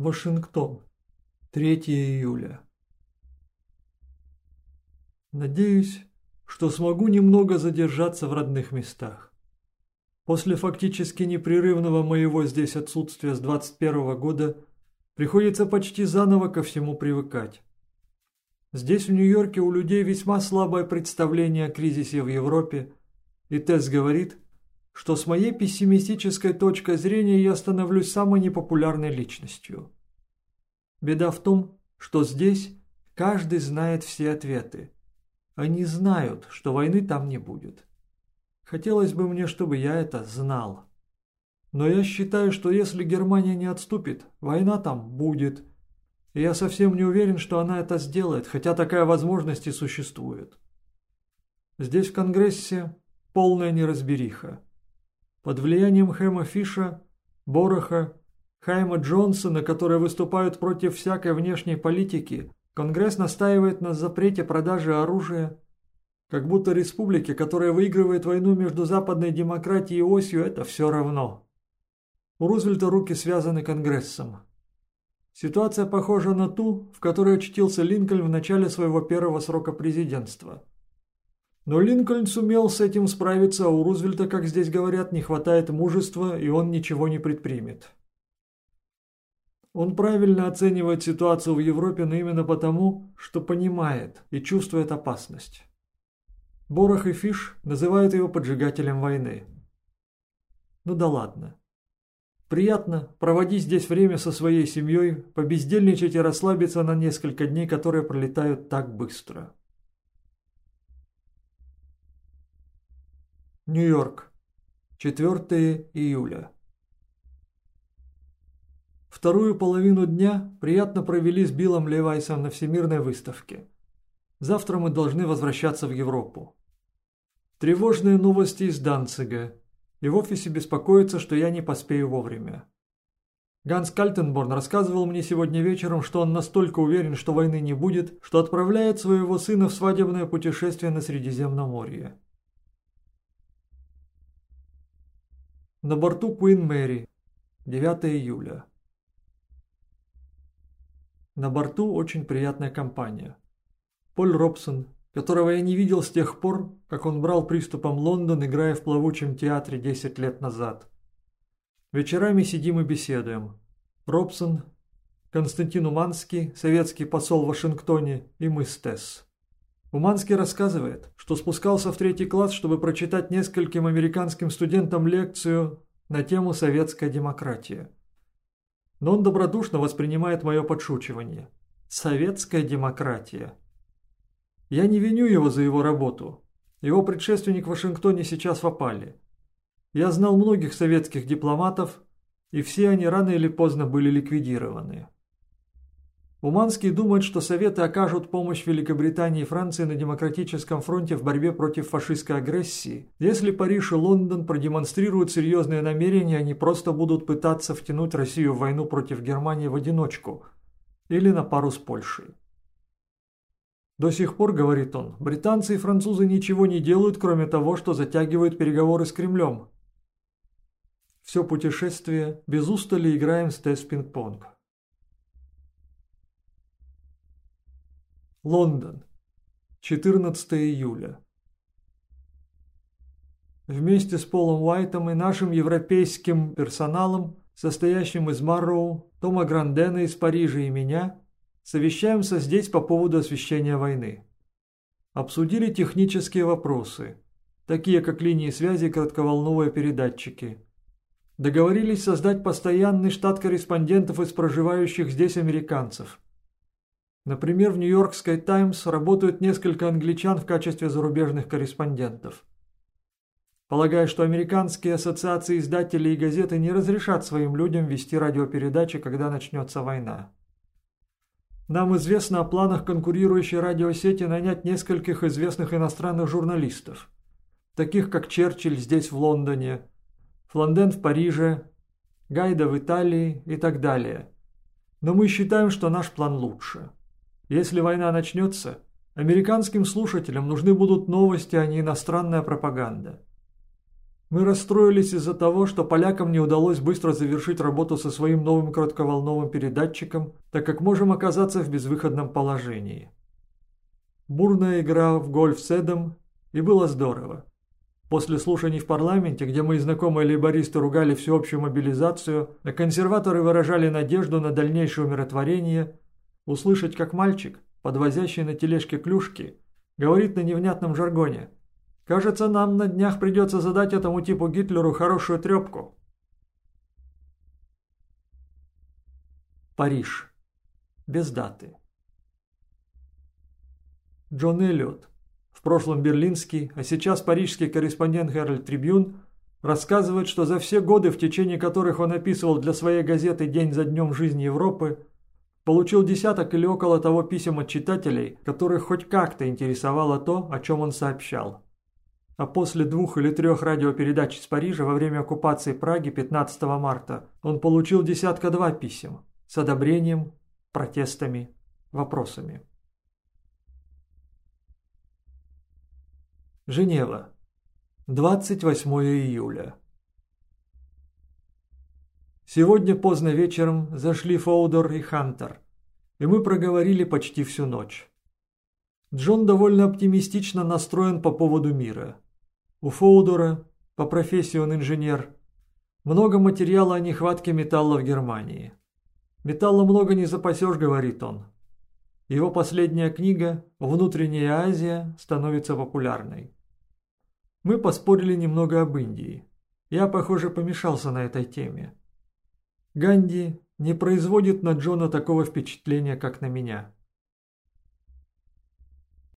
Вашингтон. 3 июля. Надеюсь, что смогу немного задержаться в родных местах. После фактически непрерывного моего здесь отсутствия с 21 года приходится почти заново ко всему привыкать. Здесь, в Нью-Йорке, у людей весьма слабое представление о кризисе в Европе, и Тесс говорит, что с моей пессимистической точкой зрения я становлюсь самой непопулярной личностью. Беда в том, что здесь каждый знает все ответы. Они знают, что войны там не будет. Хотелось бы мне, чтобы я это знал. Но я считаю, что если Германия не отступит, война там будет. И я совсем не уверен, что она это сделает, хотя такая возможность и существует. Здесь в Конгрессе полная неразбериха. Под влиянием Хэма Фиша, Бороха, Хайма Джонсона, которые выступают против всякой внешней политики, Конгресс настаивает на запрете продажи оружия, как будто республике, которая выигрывает войну между западной демократией и осью, это все равно. У Рузвельта руки связаны Конгрессом. Ситуация похожа на ту, в которой очутился Линкольн в начале своего первого срока президентства. Но Линкольн сумел с этим справиться, а у Рузвельта, как здесь говорят, не хватает мужества, и он ничего не предпримет. Он правильно оценивает ситуацию в Европе, но именно потому, что понимает и чувствует опасность. Борох и Фиш называют его поджигателем войны. Ну да ладно. Приятно проводить здесь время со своей семьей, побездельничать и расслабиться на несколько дней, которые пролетают так быстро. Нью-Йорк. 4 июля. Вторую половину дня приятно провели с Биллом Левайсом на Всемирной выставке. Завтра мы должны возвращаться в Европу. Тревожные новости из Данцига. И в офисе беспокоятся, что я не поспею вовремя. Ганс Кальтенборн рассказывал мне сегодня вечером, что он настолько уверен, что войны не будет, что отправляет своего сына в свадебное путешествие на Средиземноморье. На борту Queen Мэри. 9 июля. На борту очень приятная компания. Поль Робсон, которого я не видел с тех пор, как он брал приступом Лондон, играя в плавучем театре 10 лет назад. Вечерами сидим и беседуем. Робсон, Константин Уманский, советский посол в Вашингтоне и мы с Тесс. Уманский рассказывает, что спускался в третий класс, чтобы прочитать нескольким американским студентам лекцию на тему «Советская демократия». Но он добродушно воспринимает мое подшучивание. «Советская демократия». Я не виню его за его работу. Его предшественник в Вашингтоне сейчас в опале. Я знал многих советских дипломатов, и все они рано или поздно были ликвидированы. Уманский думает, что Советы окажут помощь Великобритании и Франции на демократическом фронте в борьбе против фашистской агрессии, если Париж и Лондон продемонстрируют серьезные намерения, они просто будут пытаться втянуть Россию в войну против Германии в одиночку или на пару с Польшей. До сих пор, говорит он, британцы и французы ничего не делают, кроме того, что затягивают переговоры с Кремлем. Все путешествие без устали играем с тест-пинг-понг. Лондон. 14 июля. Вместе с Полом Уайтом и нашим европейским персоналом, состоящим из Марроу, Тома Грандена из Парижа и меня, совещаемся здесь по поводу освещения войны. Обсудили технические вопросы, такие как линии связи и кратковолновые передатчики. Договорились создать постоянный штат корреспондентов из проживающих здесь американцев – Например, в Нью-Йоркской «Таймс» работают несколько англичан в качестве зарубежных корреспондентов. Полагаю, что американские ассоциации издателей и газеты не разрешат своим людям вести радиопередачи, когда начнется война. Нам известно о планах конкурирующей радиосети нанять нескольких известных иностранных журналистов, таких как Черчилль здесь в Лондоне, Фланден в Париже, Гайда в Италии и так далее. Но мы считаем, что наш план лучше. Если война начнется, американским слушателям нужны будут новости, а не иностранная пропаганда. Мы расстроились из-за того, что полякам не удалось быстро завершить работу со своим новым коротковолновым передатчиком, так как можем оказаться в безвыходном положении. Бурная игра в гольф с Эдом, и было здорово. После слушаний в парламенте, где мои знакомые лейбористы ругали всеобщую мобилизацию, а консерваторы выражали надежду на дальнейшее умиротворение, услышать, как мальчик, подвозящий на тележке клюшки, говорит на невнятном жаргоне – Кажется, нам на днях придется задать этому типу Гитлеру хорошую трепку. Париж. Без даты. Джон Эллиот, в прошлом берлинский, а сейчас парижский корреспондент Herald Tribune, рассказывает, что за все годы, в течение которых он описывал для своей газеты «День за днем жизни Европы», получил десяток или около того писем от читателей, которых хоть как-то интересовало то, о чем он сообщал а после двух или трех радиопередач из Парижа во время оккупации Праги 15 марта он получил десятка-два писем с одобрением, протестами, вопросами. Женева. 28 июля. Сегодня поздно вечером зашли Фоудор и Хантер, и мы проговорили почти всю ночь. Джон довольно оптимистично настроен по поводу мира. У Фоудора, по профессии он инженер, много материала о нехватке металла в Германии. Металла много не запасешь, говорит он. Его последняя книга «Внутренняя Азия» становится популярной. Мы поспорили немного об Индии. Я, похоже, помешался на этой теме. Ганди не производит на Джона такого впечатления, как на меня.